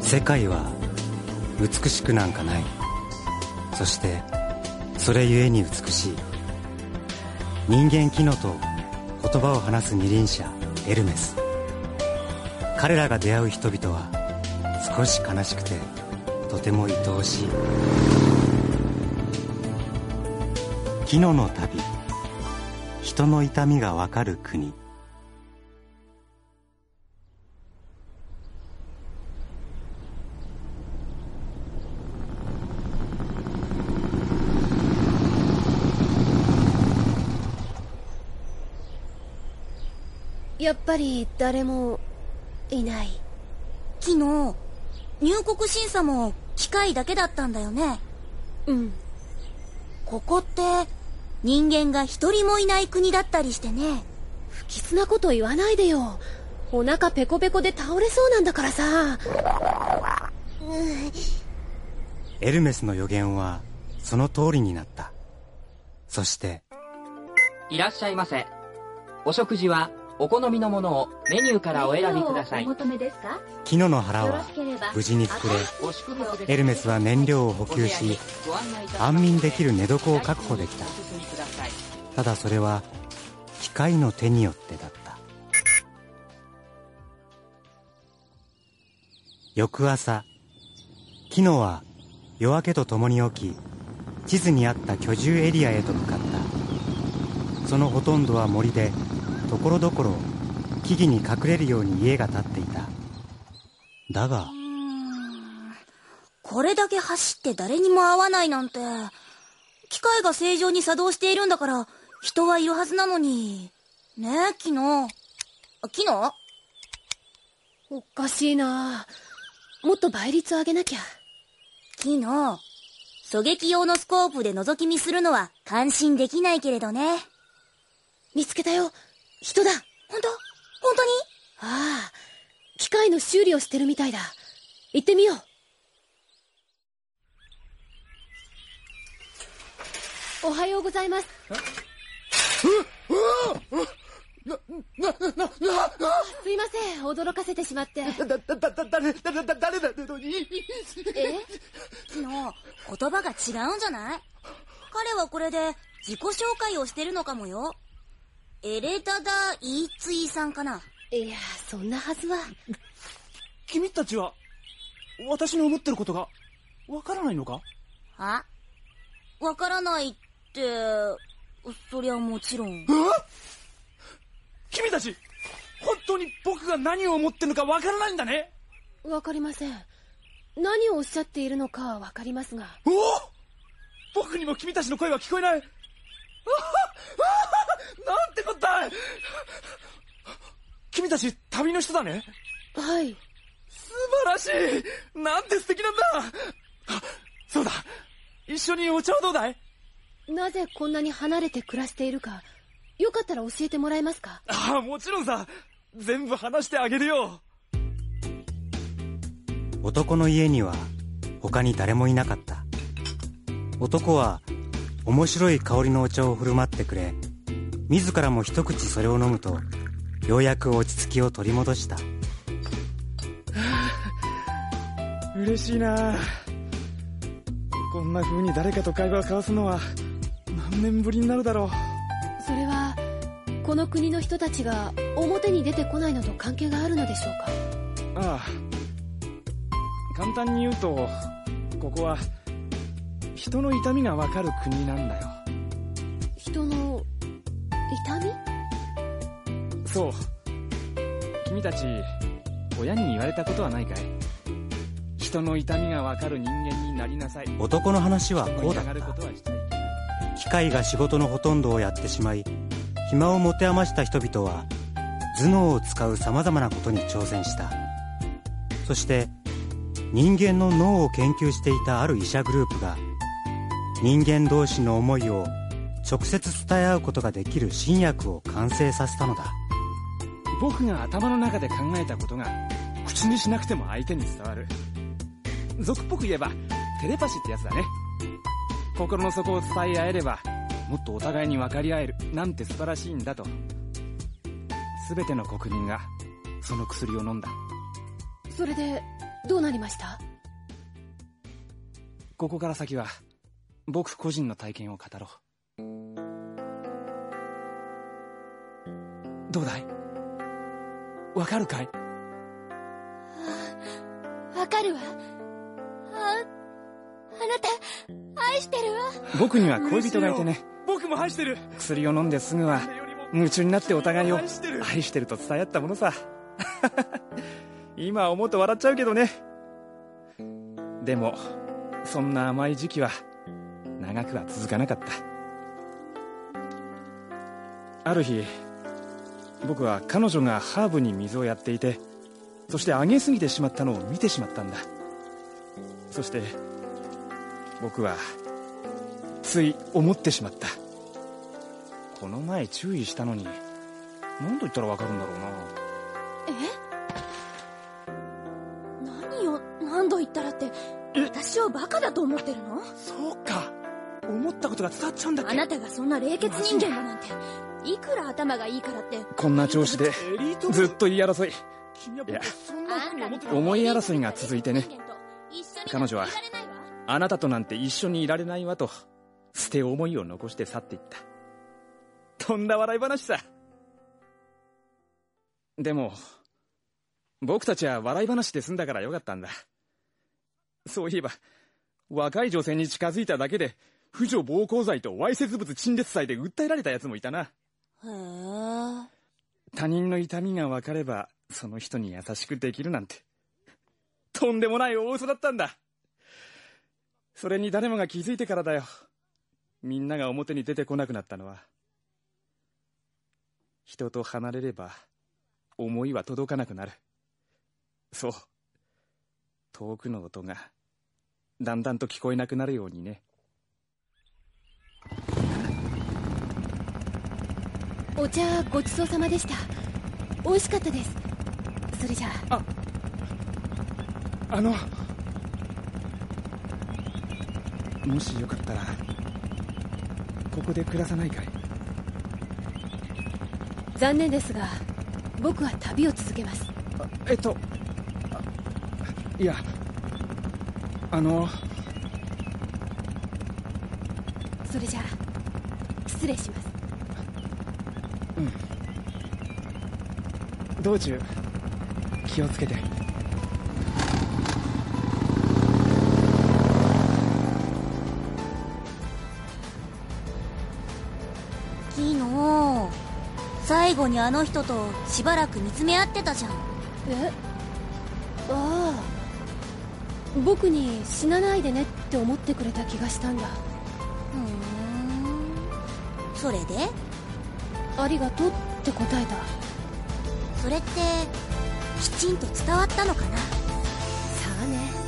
世界は美しくなんかない。そしてそれゆえに美しい。人間機能と言葉を話す二輪車エルメス。彼らが出会う人々は少し悲しくてとても愛おしい。木野の旅。人の痛みがわかる国。やっぱり誰もいない。昨日入国審査も機械だけだったんだよね。うん。ここって人間が一人もいない国だったりしてね。不吉なこと言わないでよ。お腹ペコペコで倒れそうなんだからさ。エルメスの予言はその通りになった。そして。いらっしゃいませ。お食事はお好みのものをメニューからお選びください。木野の腹は無事に膨れエルメスは燃料を補給し安眠できる寝床を確保できた。ただそれは機械の手によってだった。翌朝木野は夜明けとともに起き地図にあった居住エリアへと向かった。そのほとんどは森でところどころ木々に隠れるように家が建っていた。だがこれだけ走って誰にも会わないなんて機械が正常に作動しているんだから人はいるはずなのに。ねえ昨日あ昨日おかしいな。もっと倍率上げなきゃ。昨日狙撃用のスコープで覗き見するのは感心できないけれどね。見つけたよ人だ。本当？本当に？ああ機械の修理をしてるみたいだ。行ってみよう。おはようございます。すいません驚かせてしまってだ、だ、だ、だ、誰、だ、だ、だ誰だのに。え？昨日言葉が違うんじゃない彼はこれで自己紹介をしてるのかもよエレタダ・イーツイさんかな？いやそんなはずは。君たちは、私の思ってることが、わからないのか？あ？わからないってそりゃもちろん。え？君たち、本当に僕が何を思ってるのかわからないんだね？わかりません。何をおっしゃっているのかはわかりますが。おお僕にも君たちの声は聞こえない。あはあなんてこったい君たち旅の人だね。はい。素晴らしい。なんて素敵なんだ。あそうだ。一緒にお茶をどうだい？なぜこんなに離れて暮らしているかよかったら教えてもらえますか？ああもちろんさ。全部話してあげるよ。男の家には他に誰もいなかった。男は面白い香りのお茶を振る舞ってくれ自らも一口それを飲むとようやく落ち着きを取り戻した。嬉しいな。こんな風に誰かと会話を交わすのは何年ぶりになるだろう。それはこの国の人たちが表に出てこないのと関係があるのでしょうか？ああ。簡単に言うとここは人の痛みがわかる国なんだよそう。君たち親に言われたことはないかい？人の痛みがわかる人間になりなさい。男の話はこうだった。機械が仕事のほとんどをやってしまい暇を持て余した人々は頭脳を使う様々なことに挑戦した。そして人間の脳を研究していたある医者グループが人間同士の思いを直接伝え合うことができる新薬を完成させたのだ。僕が頭の中で考えたことが口にしなくても相手に伝わる。俗っぽく言えばテレパシーってやつだね。心の底を伝え合えればもっとお互いに分かり合えるなんて素晴らしいんだと。全ての国民がその薬を飲んだ。それでどうなりました？ここから先は僕個人の体験を語ろう。どうだい？わかるかい？わかるわ。ああなた愛してるわ。僕には恋人がいてね。僕も愛してる。薬を飲んですぐは夢中になってお互いを愛してる。愛してると伝え合ったものさ。今思うと笑っちゃうけどね。でもそんな甘い時期は長くは続かなかった。ある日僕は彼女がハーブに水をやっていてそしてあげすぎてしまったのを見てしまったんだ。そして僕はつい思ってしまった。この前注意したのに何と言ったらわかるんだろうな。何よ何度言ったらって私をバカだと思ってるの？そうか思ったことが伝わっちゃうんだっけ？あなたがそんな冷血人間だなんて。いくら頭がいいからって。こんな調子でずっと言い争い。いや思い争いが続いてね。彼女はあなたとなんて一緒にいられないわと捨て思いを残して去っていった。とんだ笑い話さ。でも僕たちは笑い話で済んだからよかったんだ。そういえば若い女性に近づいただけで婦女暴行罪とわいせつ物陳列罪で訴えられたやつもいたな。へえ。他人の痛みが分かればその人に優しくできるなんて。とんでもない大嘘だったんだ。それに誰もが気づいてからだよ。みんなが表に出てこなくなったのは。人と離れれば思いは届かなくなる。そう。遠くの音がだんだんと聞こえなくなるようにねお茶ごちそうさまでした。美味しかったです。それじゃあ。あの。もしよかったらここで暮らさないかい？残念ですが僕は旅を続けます。あえっとあいやあの。それじゃあ失礼します道中気をつけて。昨日、最後にあの人としばらく見つめ合ってたじゃん。え？ああ。僕に死なないでねって思ってくれた気がしたんだ。ふーん。それで？ありがとうって答えた。それって、きちんと伝わったのかな？さあね